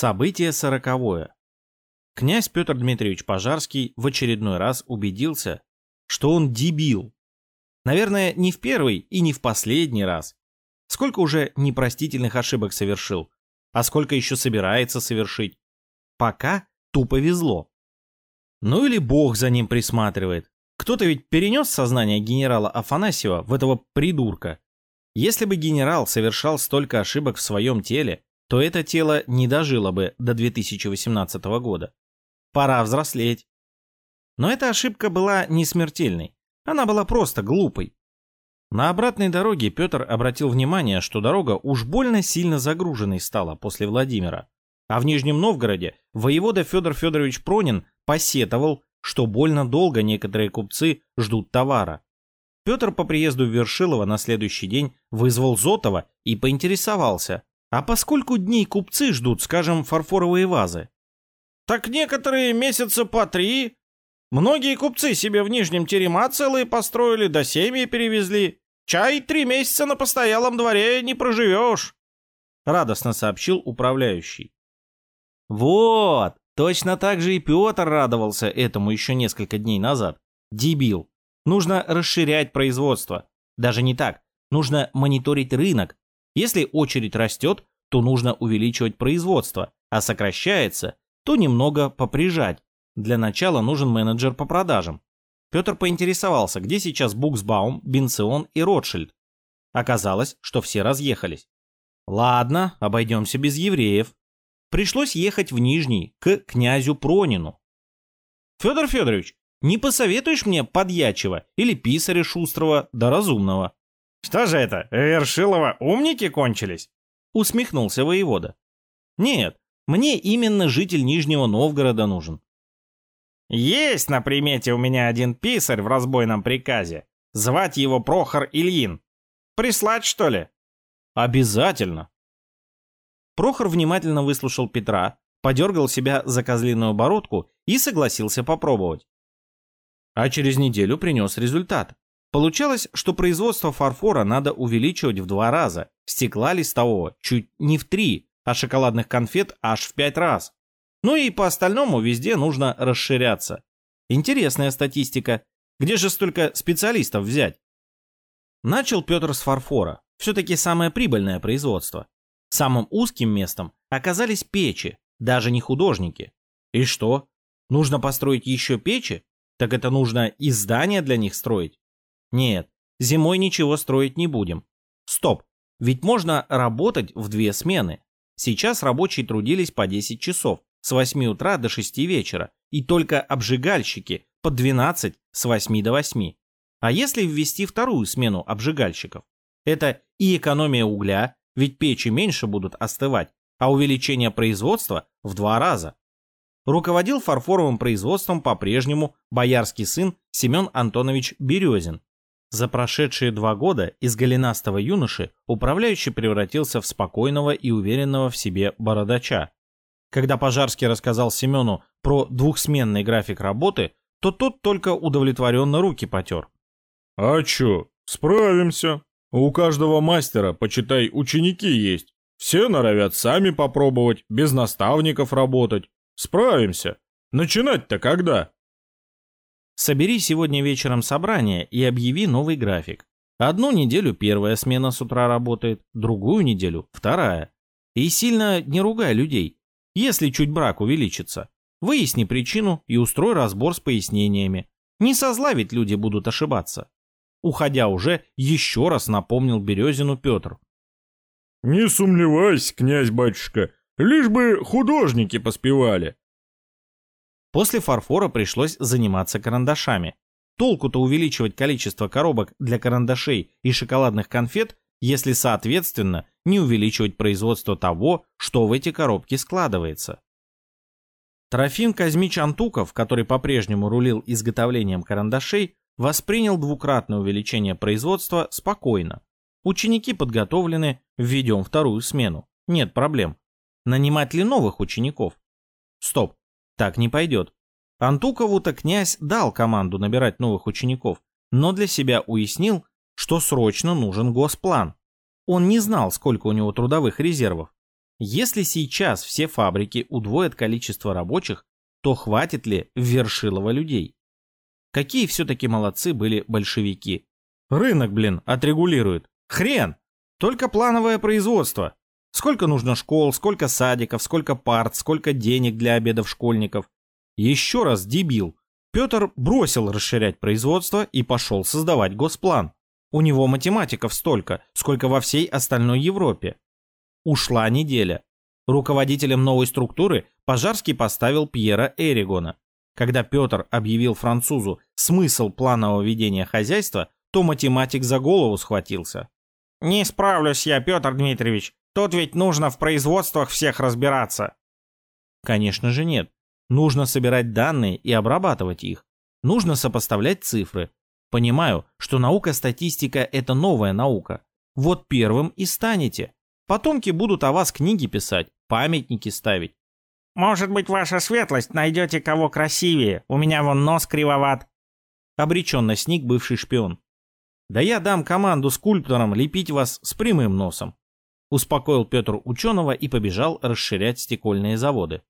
Событие сороковое. Князь Петр Дмитриевич Пожарский в очередной раз убедился, что он дебил. Наверное, не в первый и не в последний раз. Сколько уже непростительных ошибок совершил, а сколько еще собирается совершить. Пока тупо везло. Ну или бог за ним присматривает. Кто-то ведь перенес сознание генерала Афанасьева в этого придурка. Если бы генерал совершал столько ошибок в своем теле, то это тело не дожило бы до 2018 года. Пора взрослеть. Но эта ошибка была не смертельной. Она была просто глупой. На обратной дороге Петр обратил внимание, что дорога уж больно сильно загруженной стала после Владимира. А в Нижнем Новгороде воевода Федор Федорович Пронин посетовал, что больно долго некоторые купцы ждут товара. Петр по приезду в Вершилово на следующий день вызвал Зотова и поинтересовался, а поскольку дней купцы ждут, скажем, фарфоровые вазы? Так некоторые месяца по три. Многие купцы себе в Нижнем Терема целые построили, до семьи перевезли. Чай три месяца на постоялом дворе не проживешь. Радостно сообщил управляющий. Вот, точно так же и Петр радовался этому еще несколько дней назад. Дебил. Нужно расширять производство. Даже не так. Нужно мониторить рынок, если очередь растет, то нужно увеличивать производство, а сокращается, то немного поприжать. Для начала нужен менеджер по продажам. Петр поинтересовался, где сейчас Буксбаум, Бенцион и Ротшильд. Оказалось, что все разъехались. Ладно, обойдемся без евреев. Пришлось ехать в Нижний, к князю Пронину. Федор Федорович, не посоветуешь мне подьячего или писаря шустрого да разумного? «Что же это, Вершилова умники кончились?» Усмехнулся воевода. «Нет, мне именно житель Нижнего Новгорода нужен». «Есть на примете у меня один писарь в разбойном приказе. Звать его Прохор Ильин. Прислать, что ли?» «Обязательно». Прохор внимательно выслушал Петра, подергал себя за козлиную бородку и согласился попробовать. А через неделю принес результат. Получалось, что производство фарфора надо увеличивать в два раза, стекла листового чуть не в три, а шоколадных конфет аж в пять раз. Ну и по остальному везде нужно расширяться. Интересная статистика. Где же столько специалистов взять? Начал Петр с фарфора. Все-таки самое прибыльное производство. Самым узким местом оказались печи, даже не художники. И что? Нужно построить еще печи? Так это нужно и здания для них строить. Нет, зимой ничего строить не будем. Стоп, ведь можно работать в две смены. Сейчас рабочие трудились по 10 часов, с 8 утра до 6 вечера, и только обжигальщики по 12 с 8 до 8. А если ввести вторую смену обжигальщиков? Это и экономия угля, ведь печи меньше будут остывать, а увеличение производства в два раза. Руководил фарфоровым производством по-прежнему боярский сын Семен Антонович Березин, за прошедшие два года из голенастого юноши управляющий превратился в спокойного и уверенного в себе бородача. Когда Пожарский рассказал Семену про двухсменный график работы, то тот только удовлетворенно руки потер. «А чё, справимся. У каждого мастера, почитай, ученики есть. Все норовят сами попробовать, без наставников работать. Справимся. Начинать-то когда?» Собери сегодня вечером собрание и объяви новый график. Одну неделю первая смена с утра работает, другую неделю вторая. И сильно не ругай людей, если чуть брак увеличится. Выясни причину и устрой разбор с пояснениями. Не со зла ведь люди будут ошибаться. Уходя уже, еще раз напомнил Березину Петр. «Не сумлевайся, князь-батюшка, лишь бы художники поспевали. После фарфора пришлось заниматься карандашами. Толку-то увеличивать количество коробок для карандашей и шоколадных конфет, если соответственно не увеличивать производство того, что в эти коробки складывается. Трофим Казмич Антуков, который по-прежнему рулил изготовлением карандашей, воспринял двукратное увеличение производства спокойно. Ученики подготовлены, введем вторую смену. Нет проблем. Нанимать ли новых учеников? Стоп, так не пойдет. Антукову-то князь дал команду набирать новых учеников, но для себя уяснил, что срочно нужен госплан. Он не знал, сколько у него трудовых резервов. Если сейчас все фабрики удвоят количество рабочих, то хватит ли Вершилова людей? Какие все-таки молодцы были большевики. Рынок, блин, отрегулирует. Хрен! Только плановое производство. Сколько нужно школ, сколько садиков, сколько парт, сколько денег для обедов школьников. Еще раз дебил. Петр бросил расширять производство и пошел создавать госплан. У него математиков столько, сколько во всей остальной Европе. Ушла неделя. Руководителем новой структуры Пожарский поставил Пьера Эригона. Когда Петр объявил французу смысл планового ведения хозяйства, то математик за голову схватился. «Не справлюсь я, Петр Дмитриевич. Тут ведь нужно в производствах всех разбираться». Конечно же нет. Нужно собирать данные и обрабатывать их. Нужно сопоставлять цифры. Понимаю, что наука-статистика – это новая наука. Вот первым и станете. Потомки будут о вас книги писать, памятники ставить. «Может быть, ваша светлость найдете кого красивее? У меня вон нос кривоват». Обреченно сник бывший шпион. «Да я дам команду скульпторам лепить вас с прямым носом», успокоил Петр ученого и побежал расширять стекольные заводы.